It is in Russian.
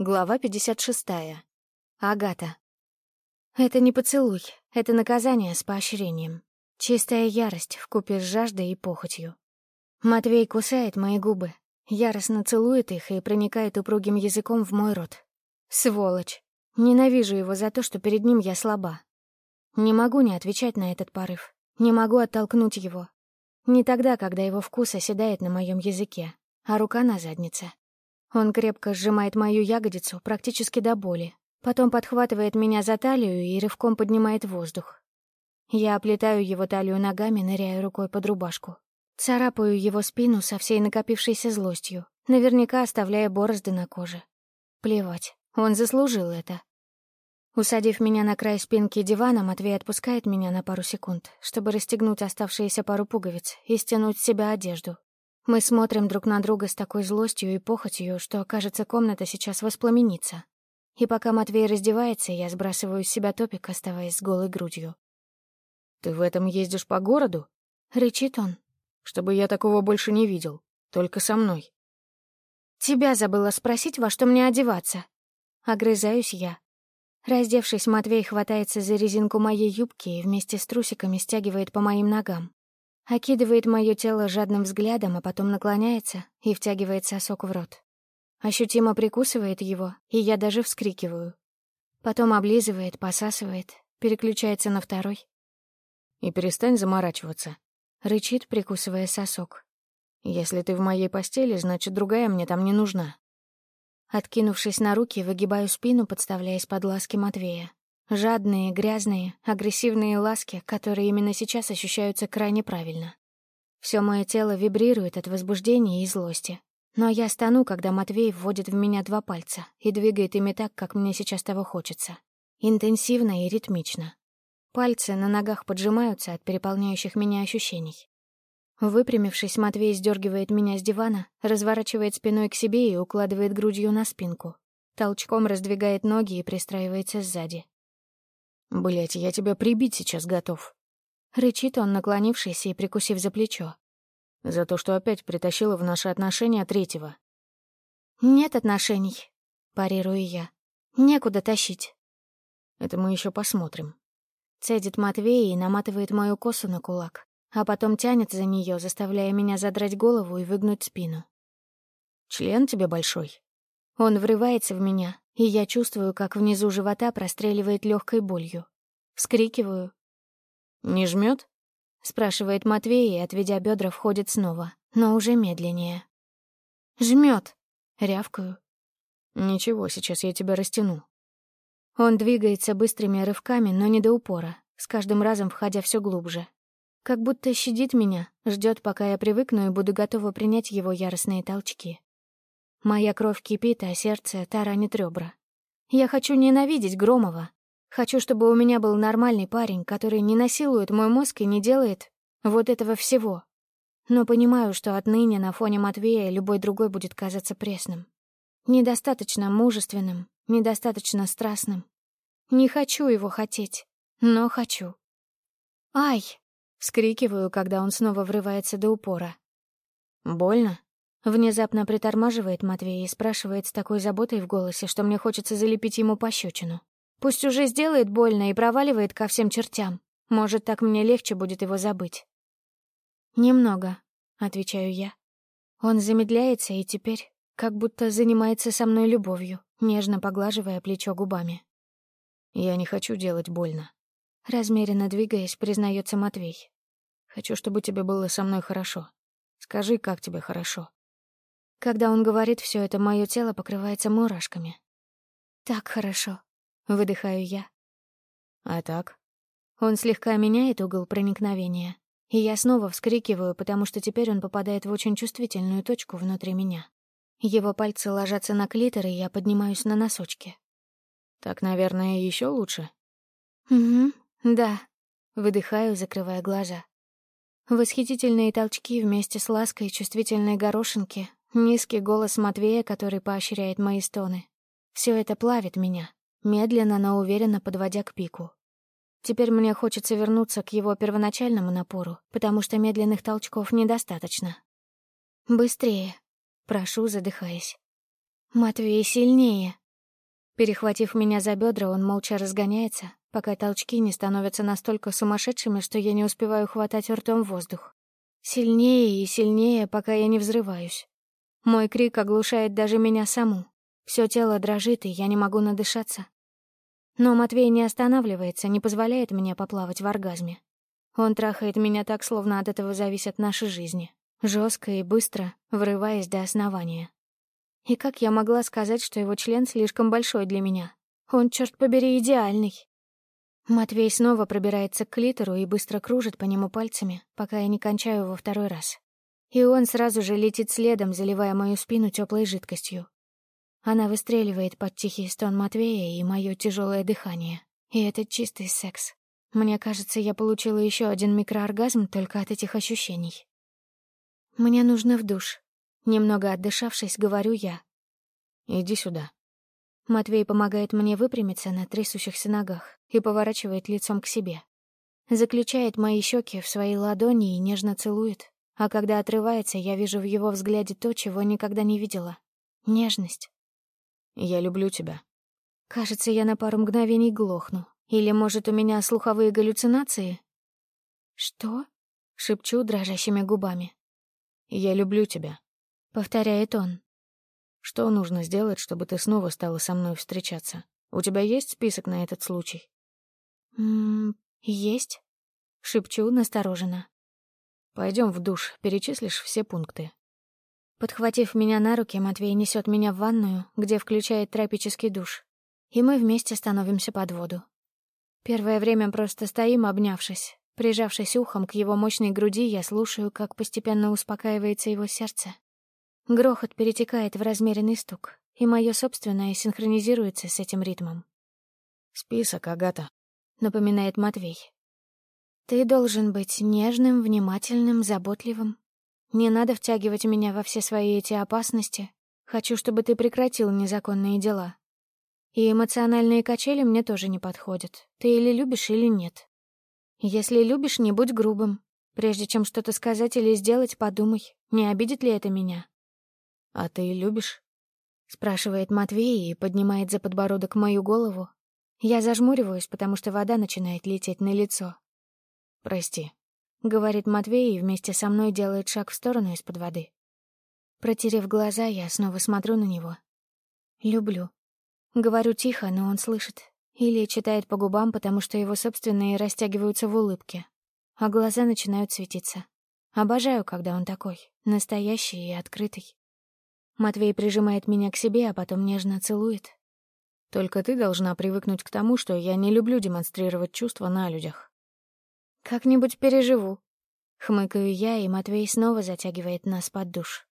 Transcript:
Глава 56. Агата. Это не поцелуй, это наказание с поощрением. Чистая ярость в купе с жаждой и похотью. Матвей кусает мои губы, яростно целует их и проникает упругим языком в мой рот. Сволочь. Ненавижу его за то, что перед ним я слаба. Не могу не отвечать на этот порыв. Не могу оттолкнуть его. Не тогда, когда его вкус оседает на моем языке, а рука на заднице. Он крепко сжимает мою ягодицу практически до боли. Потом подхватывает меня за талию и рывком поднимает воздух. Я оплетаю его талию ногами, ныряя рукой под рубашку. Царапаю его спину со всей накопившейся злостью, наверняка оставляя борозды на коже. Плевать, он заслужил это. Усадив меня на край спинки дивана, Матвей отпускает меня на пару секунд, чтобы расстегнуть оставшиеся пару пуговиц и стянуть с себя одежду. Мы смотрим друг на друга с такой злостью и похотью, что, кажется, комната сейчас воспламенится. И пока Матвей раздевается, я сбрасываю с себя топик, оставаясь с голой грудью. «Ты в этом ездишь по городу?» — рычит он. «Чтобы я такого больше не видел. Только со мной». «Тебя забыла спросить, во что мне одеваться?» Огрызаюсь я. Раздевшись, Матвей хватается за резинку моей юбки и вместе с трусиками стягивает по моим ногам окидывает мое тело жадным взглядом, а потом наклоняется и втягивает сосок в рот. Ощутимо прикусывает его, и я даже вскрикиваю. Потом облизывает, посасывает, переключается на второй. «И перестань заморачиваться», — рычит, прикусывая сосок. «Если ты в моей постели, значит, другая мне там не нужна». Откинувшись на руки, выгибаю спину, подставляясь под ласки Матвея. Жадные, грязные, агрессивные ласки, которые именно сейчас ощущаются крайне правильно. Все мое тело вибрирует от возбуждения и злости. Но я стану, когда Матвей вводит в меня два пальца и двигает ими так, как мне сейчас того хочется. Интенсивно и ритмично. Пальцы на ногах поджимаются от переполняющих меня ощущений. Выпрямившись, Матвей сдергивает меня с дивана, разворачивает спиной к себе и укладывает грудью на спинку. Толчком раздвигает ноги и пристраивается сзади. «Блядь, я тебя прибить сейчас готов», — рычит он, наклонившись и прикусив за плечо. «За то, что опять притащила в наши отношения третьего». «Нет отношений», — парирую я. «Некуда тащить». «Это мы еще посмотрим». Цедит Матвей и наматывает мою косу на кулак, а потом тянет за нее, заставляя меня задрать голову и выгнуть спину. «Член тебе большой?» Он врывается в меня, и я чувствую, как внизу живота простреливает легкой болью. Вскрикиваю. «Не жмет? спрашивает Матвей, и, отведя бедра, входит снова, но уже медленнее. Жмет, рявкаю. «Ничего, сейчас я тебя растяну». Он двигается быстрыми рывками, но не до упора, с каждым разом входя все глубже. Как будто щадит меня, ждет, пока я привыкну и буду готова принять его яростные толчки. Моя кровь кипит, а сердце таранит ребра. Я хочу ненавидеть Громова. Хочу, чтобы у меня был нормальный парень, который не насилует мой мозг и не делает вот этого всего. Но понимаю, что отныне на фоне Матвея любой другой будет казаться пресным. Недостаточно мужественным, недостаточно страстным. Не хочу его хотеть, но хочу. «Ай!» — вскрикиваю, когда он снова врывается до упора. «Больно?» Внезапно притормаживает Матвей и спрашивает с такой заботой в голосе, что мне хочется залепить ему пощечину. Пусть уже сделает больно и проваливает ко всем чертям. Может, так мне легче будет его забыть. «Немного», — отвечаю я. Он замедляется и теперь как будто занимается со мной любовью, нежно поглаживая плечо губами. «Я не хочу делать больно», — размеренно двигаясь, признается Матвей. «Хочу, чтобы тебе было со мной хорошо. Скажи, как тебе хорошо». Когда он говорит все это, мое тело покрывается мурашками. «Так хорошо», — выдыхаю я. «А так?» Он слегка меняет угол проникновения, и я снова вскрикиваю, потому что теперь он попадает в очень чувствительную точку внутри меня. Его пальцы ложатся на клитор, и я поднимаюсь на носочки. «Так, наверное, еще лучше?» «Угу, да», — выдыхаю, закрывая глаза. Восхитительные толчки вместе с лаской чувствительной горошинки Низкий голос Матвея, который поощряет мои стоны. Все это плавит меня, медленно, но уверенно подводя к пику. Теперь мне хочется вернуться к его первоначальному напору, потому что медленных толчков недостаточно. «Быстрее!» — прошу, задыхаясь. «Матвей, сильнее!» Перехватив меня за бедра, он молча разгоняется, пока толчки не становятся настолько сумасшедшими, что я не успеваю хватать ртом воздух. Сильнее и сильнее, пока я не взрываюсь. Мой крик оглушает даже меня саму. Все тело дрожит, и я не могу надышаться. Но Матвей не останавливается, не позволяет мне поплавать в оргазме. Он трахает меня так, словно от этого зависят наши жизни. Жестко и быстро, врываясь до основания. И как я могла сказать, что его член слишком большой для меня? Он, черт побери, идеальный. Матвей снова пробирается к клитору и быстро кружит по нему пальцами, пока я не кончаю во второй раз. И он сразу же летит следом, заливая мою спину теплой жидкостью. Она выстреливает под тихий стон Матвея и мое тяжелое дыхание. И это чистый секс. Мне кажется, я получила еще один микрооргазм только от этих ощущений. Мне нужно в душ. Немного отдышавшись, говорю я. Иди сюда. Матвей помогает мне выпрямиться на трясущихся ногах и поворачивает лицом к себе. Заключает мои щеки в свои ладони и нежно целует, а когда отрывается, я вижу в его взгляде то, чего никогда не видела. Нежность. «Я люблю тебя». Кажется, я на пару мгновений глохну. Или, может, у меня слуховые галлюцинации? «Что?» — шепчу дрожащими губами. «Я люблю тебя», — повторяет он. «Что нужно сделать, чтобы ты снова стала со мной встречаться? У тебя есть список на этот случай?» «М -м, «Есть», — шепчу настороженно. Пойдем в душ, перечислишь все пункты. Подхватив меня на руки, Матвей несет меня в ванную, где включает тропический душ. И мы вместе становимся под воду. Первое время просто стоим, обнявшись. Прижавшись ухом к его мощной груди, я слушаю, как постепенно успокаивается его сердце. Грохот перетекает в размеренный стук, и мое собственное синхронизируется с этим ритмом. «Список, Агата», — напоминает Матвей. Ты должен быть нежным, внимательным, заботливым. Не надо втягивать меня во все свои эти опасности. Хочу, чтобы ты прекратил незаконные дела. И эмоциональные качели мне тоже не подходят. Ты или любишь, или нет. Если любишь, не будь грубым. Прежде чем что-то сказать или сделать, подумай, не обидит ли это меня. «А ты любишь?» — спрашивает Матвей и поднимает за подбородок мою голову. Я зажмуриваюсь, потому что вода начинает лететь на лицо. «Прости», — говорит Матвей и вместе со мной делает шаг в сторону из-под воды. Протерев глаза, я снова смотрю на него. «Люблю». Говорю тихо, но он слышит. Или читает по губам, потому что его собственные растягиваются в улыбке. А глаза начинают светиться. Обожаю, когда он такой, настоящий и открытый. Матвей прижимает меня к себе, а потом нежно целует. «Только ты должна привыкнуть к тому, что я не люблю демонстрировать чувства на людях. Как-нибудь переживу. Хмыкаю я, и Матвей снова затягивает нас под душ.